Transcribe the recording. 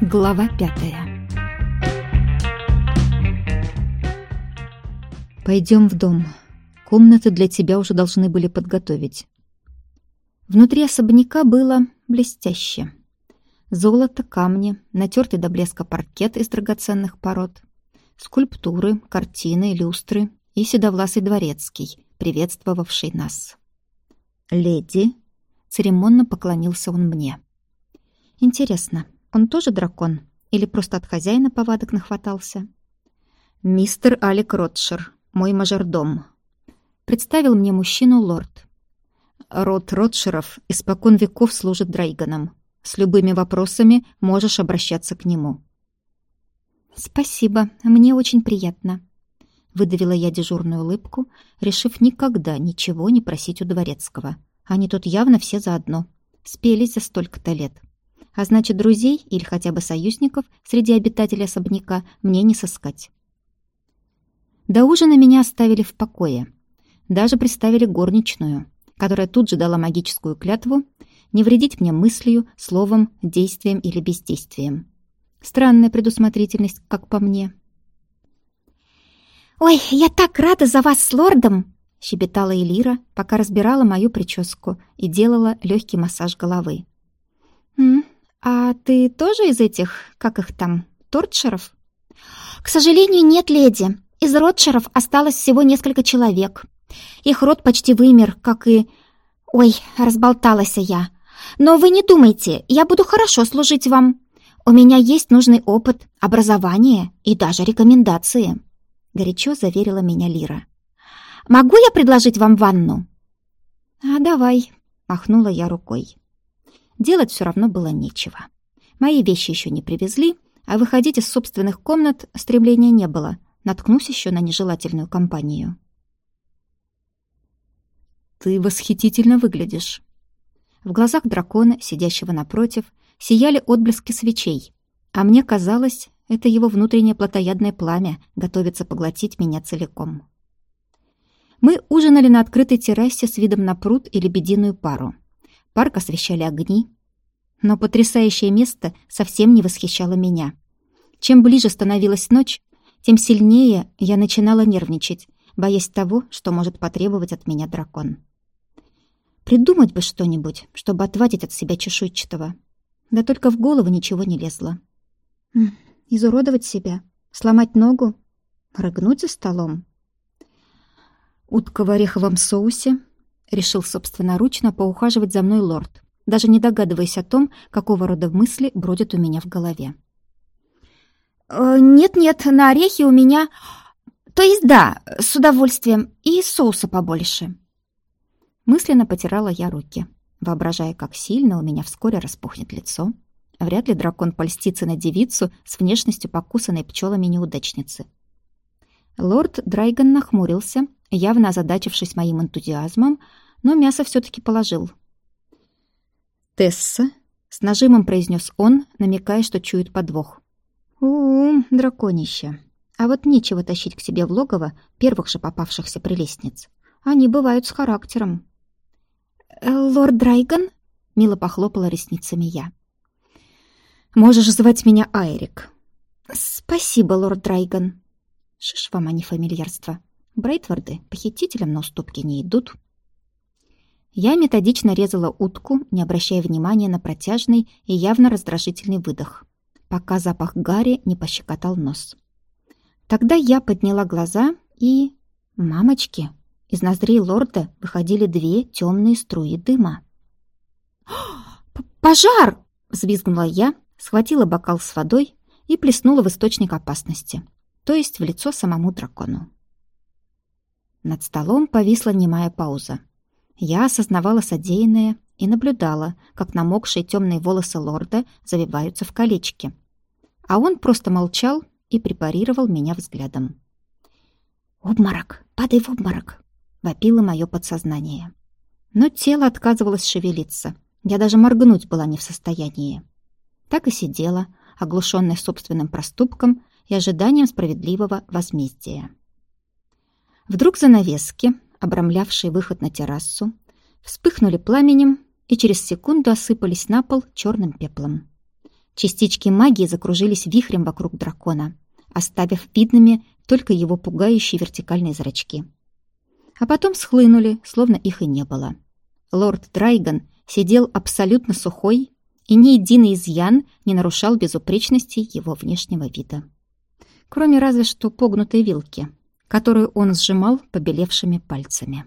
Глава пятая «Пойдем в дом. Комнаты для тебя уже должны были подготовить». Внутри особняка было блестяще. Золото, камни, натертый до блеска паркет из драгоценных пород, скульптуры, картины, люстры и седовласый дворецкий, приветствовавший нас. «Леди!» — церемонно поклонился он мне. «Интересно, он тоже дракон или просто от хозяина повадок нахватался?» «Мистер Алек Ротшир, мой мажордом», — представил мне мужчину лорд. «Род Ротширов испокон веков служит Драйганом. С любыми вопросами можешь обращаться к нему». «Спасибо, мне очень приятно», — выдавила я дежурную улыбку, решив никогда ничего не просить у дворецкого. Они тут явно все заодно. Спелись за столько-то лет. А значит, друзей или хотя бы союзников среди обитателей особняка мне не сыскать. До ужина меня оставили в покое. Даже представили горничную, которая тут же дала магическую клятву не вредить мне мыслью, словом, действием или бездействием. Странная предусмотрительность, как по мне. «Ой, я так рада за вас с лордом!» — щебетала Элира, пока разбирала мою прическу и делала легкий массаж головы. «М, «А ты тоже из этих, как их там, тортшеров?» «К сожалению, нет, леди. Из ротшеров осталось всего несколько человек. Их род почти вымер, как и... Ой, разболталась я. Но вы не думайте, я буду хорошо служить вам. У меня есть нужный опыт, образование и даже рекомендации», — горячо заверила меня Лира. «Могу я предложить вам ванну?» «А давай», — махнула я рукой. Делать все равно было нечего. Мои вещи еще не привезли, а выходить из собственных комнат стремления не было. Наткнусь еще на нежелательную компанию. «Ты восхитительно выглядишь». В глазах дракона, сидящего напротив, сияли отблески свечей, а мне казалось, это его внутреннее плотоядное пламя готовится поглотить меня целиком. Мы ужинали на открытой террасе с видом на пруд и лебединую пару. Парк освещали огни, но потрясающее место совсем не восхищало меня. Чем ближе становилась ночь, тем сильнее я начинала нервничать, боясь того, что может потребовать от меня дракон. Придумать бы что-нибудь, чтобы отвадить от себя чешуйчатого. Да только в голову ничего не лезло. Изуродовать себя? Сломать ногу? Рыгнуть за столом? Утка в ореховом соусе? Решил собственноручно поухаживать за мной лорд, даже не догадываясь о том, какого рода мысли бродят у меня в голове. «Э, «Нет-нет, на орехи у меня... То есть да, с удовольствием, и соуса побольше». Мысленно потирала я руки, воображая, как сильно у меня вскоре распухнет лицо. Вряд ли дракон польстится на девицу с внешностью покусанной пчелами неудачницы. Лорд Драйган нахмурился, явно озадачившись моим энтузиазмом, но мясо все таки положил. «Тесса», — с нажимом произнес он, намекая, что чует подвох. у, -у драконище. А вот нечего тащить к себе в логово первых же попавшихся прелестниц. Они бывают с характером. Э, «Лорд Драйган?» — мило похлопала ресницами я. «Можешь звать меня Айрик». «Спасибо, лорд Драйган». Шиш вам, а не фамильярство. Брейтварды похитителям на уступки не идут. Я методично резала утку, не обращая внимания на протяжный и явно раздражительный выдох, пока запах гари не пощекотал нос. Тогда я подняла глаза и... Мамочки! Из ноздрей лорда выходили две темные струи дыма. «Пожар!» — взвизгнула я, схватила бокал с водой и плеснула в источник опасности, то есть в лицо самому дракону. Над столом повисла немая пауза. Я осознавала содеянное и наблюдала, как намокшие темные волосы лорда завиваются в колечки. А он просто молчал и препарировал меня взглядом. «Обморок! Падай в обморок!» вопило мое подсознание. Но тело отказывалось шевелиться. Я даже моргнуть была не в состоянии. Так и сидела, оглушенная собственным проступком и ожиданием справедливого возмездия. Вдруг занавески, обрамлявшие выход на террасу, вспыхнули пламенем и через секунду осыпались на пол черным пеплом. Частички магии закружились вихрем вокруг дракона, оставив видными только его пугающие вертикальные зрачки. А потом схлынули, словно их и не было. Лорд Драйган сидел абсолютно сухой, и ни единый изъян не нарушал безупречности его внешнего вида. Кроме разве что погнутой вилки, которую он сжимал побелевшими пальцами.